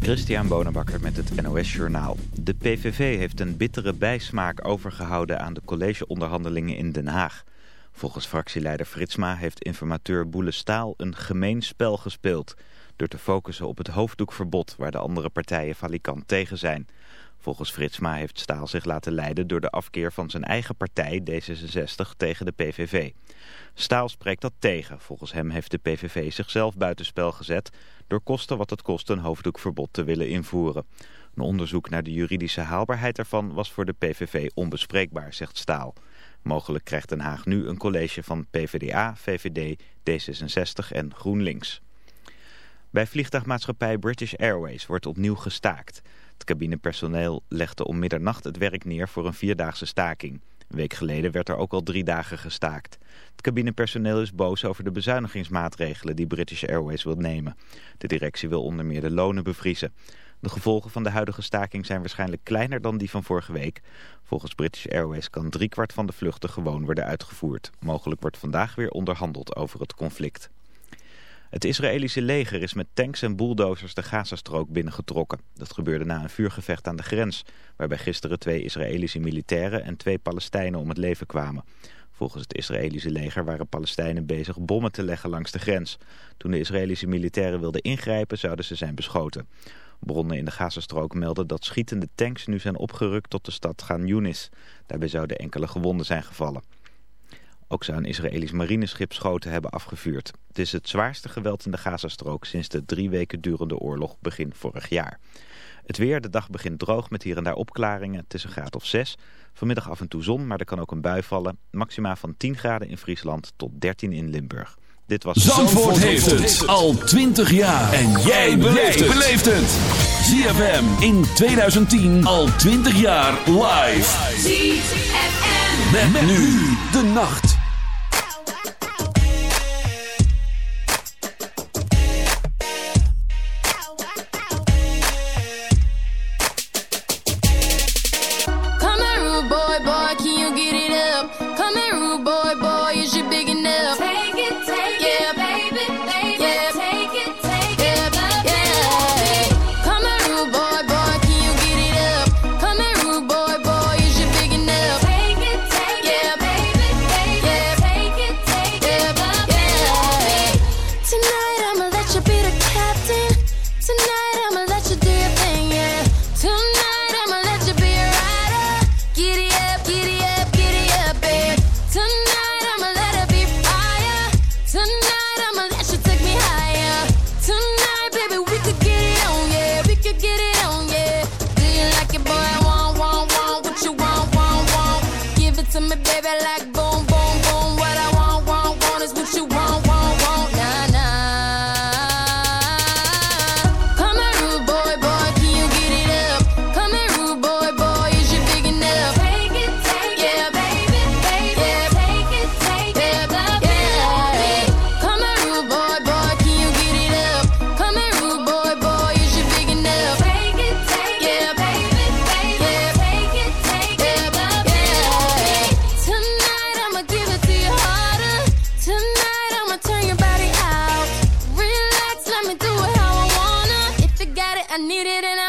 Christian Bonenbakker met het NOS Journaal. De PVV heeft een bittere bijsmaak overgehouden aan de collegeonderhandelingen in Den Haag. Volgens fractieleider Fritsma heeft informateur Boele Staal een gemeen spel gespeeld... door te focussen op het hoofddoekverbod waar de andere partijen valikant tegen zijn... Volgens Fritsma heeft Staal zich laten leiden door de afkeer van zijn eigen partij D66 tegen de PVV. Staal spreekt dat tegen. Volgens hem heeft de PVV zichzelf buitenspel gezet door kosten wat het kost een hoofddoekverbod te willen invoeren. Een onderzoek naar de juridische haalbaarheid ervan was voor de PVV onbespreekbaar, zegt Staal. Mogelijk krijgt Den Haag nu een college van PvdA, VVD, D66 en GroenLinks. Bij vliegtuigmaatschappij British Airways wordt opnieuw gestaakt. Het cabinepersoneel legde om middernacht het werk neer voor een vierdaagse staking. Een week geleden werd er ook al drie dagen gestaakt. Het cabinepersoneel is boos over de bezuinigingsmaatregelen die British Airways wil nemen. De directie wil onder meer de lonen bevriezen. De gevolgen van de huidige staking zijn waarschijnlijk kleiner dan die van vorige week. Volgens British Airways kan driekwart van de vluchten gewoon worden uitgevoerd. Mogelijk wordt vandaag weer onderhandeld over het conflict. Het Israëlische leger is met tanks en bulldozers de Gazastrook binnengetrokken. Dat gebeurde na een vuurgevecht aan de grens, waarbij gisteren twee Israëlische militairen en twee Palestijnen om het leven kwamen. Volgens het Israëlische leger waren Palestijnen bezig bommen te leggen langs de grens. Toen de Israëlische militairen wilden ingrijpen, zouden ze zijn beschoten. Bronnen in de Gazastrook melden dat schietende tanks nu zijn opgerukt tot de stad Gan Yunis. Daarbij zouden enkele gewonden zijn gevallen. Ook zou een Israëlisch marineschip schoten hebben afgevuurd. Het is het zwaarste geweld in de Gazastrook sinds de drie weken durende oorlog begin vorig jaar. Het weer, de dag begint droog met hier en daar opklaringen. Het is een graad of 6. Vanmiddag af en toe zon, maar er kan ook een bui vallen. Maxima van 10 graden in Friesland tot 13 in Limburg. Dit was Zandvoort, heeft het al 20 jaar. En jij beleeft het. ZFM in 2010 al 20 jaar live. ZFM. met nu de nacht. I need it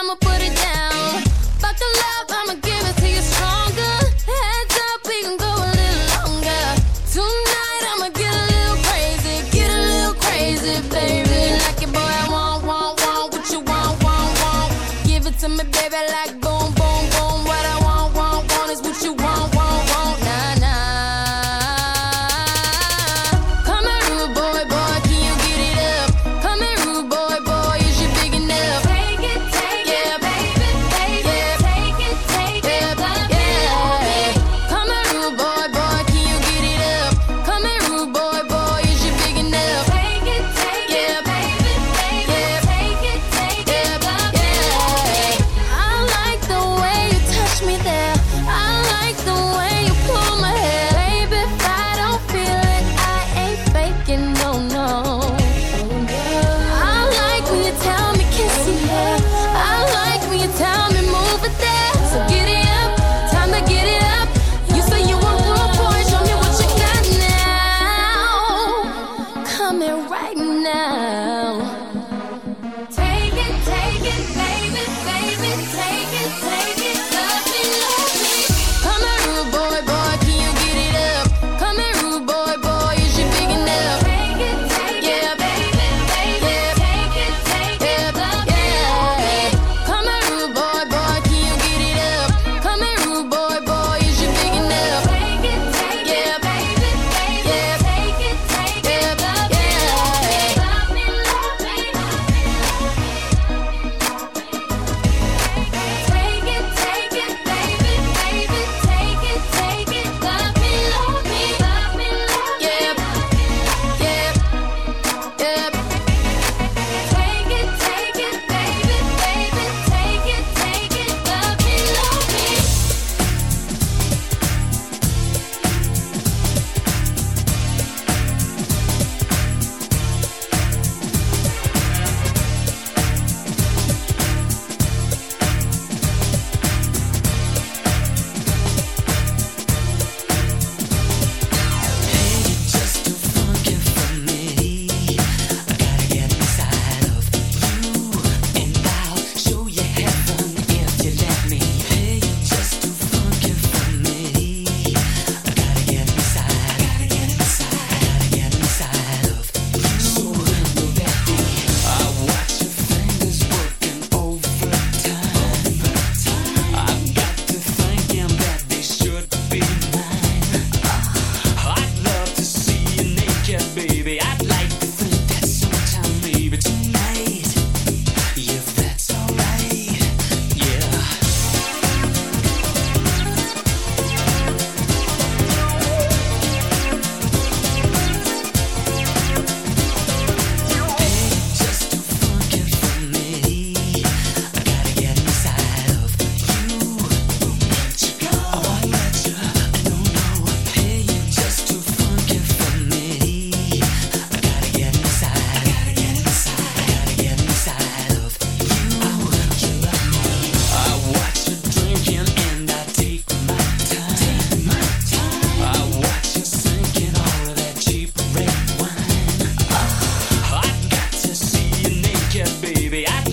question, baby. I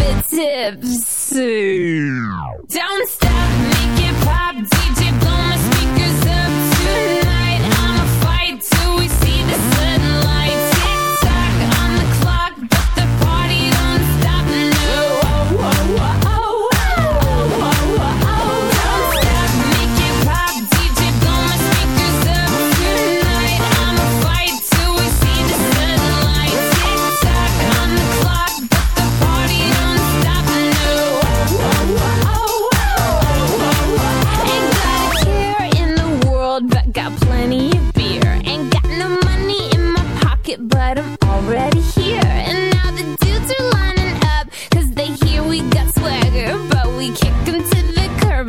tips. Don't stop making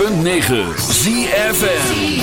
106.9 ZFN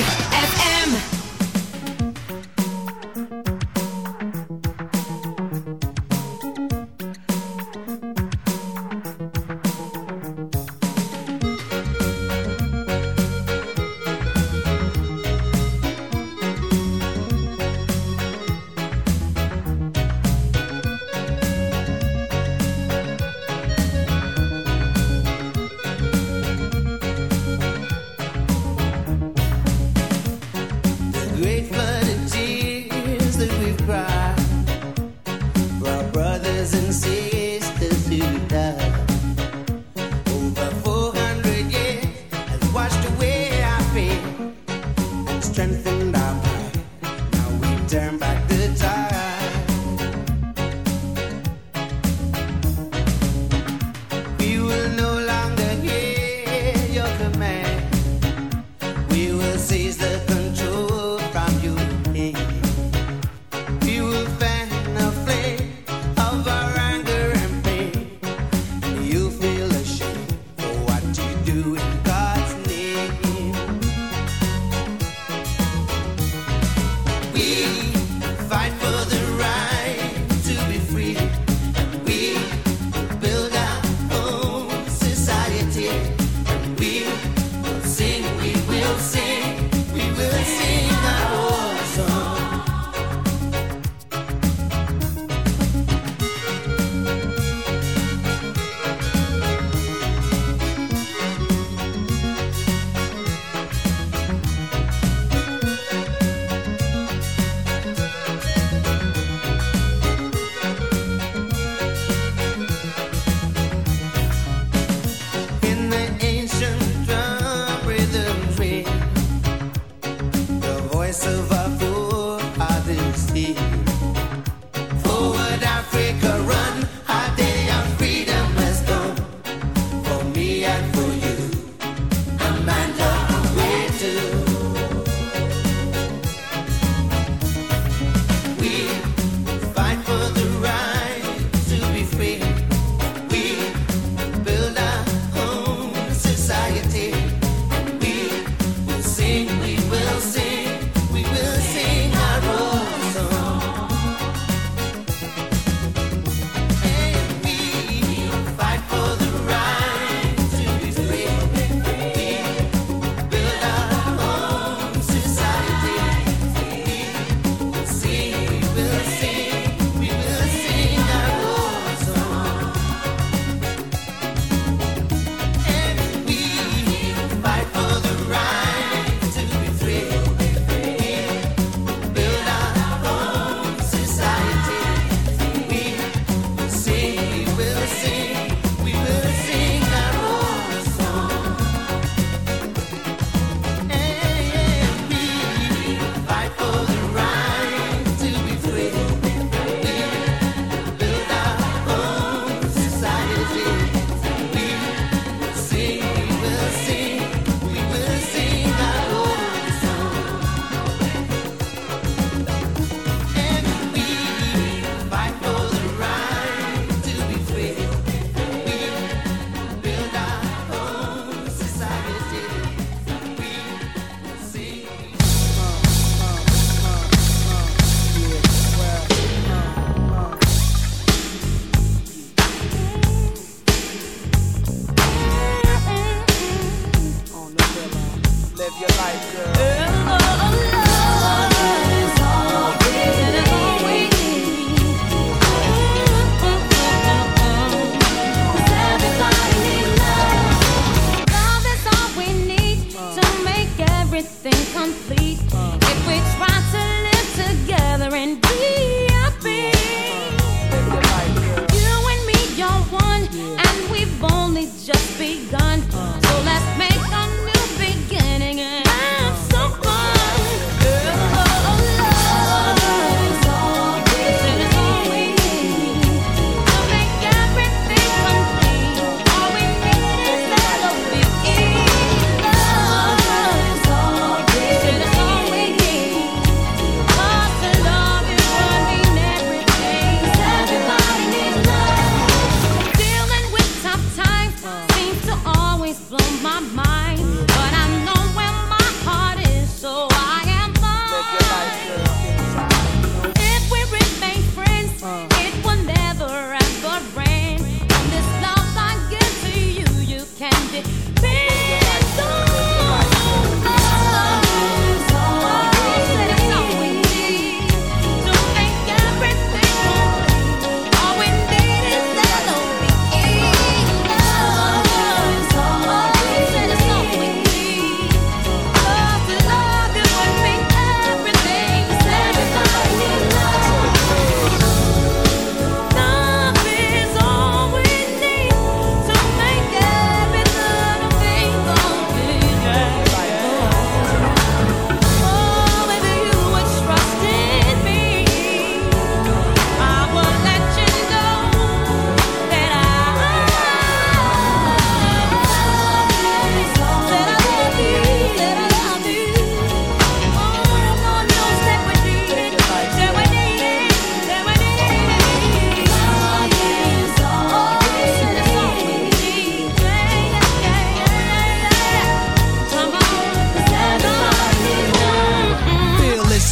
we got.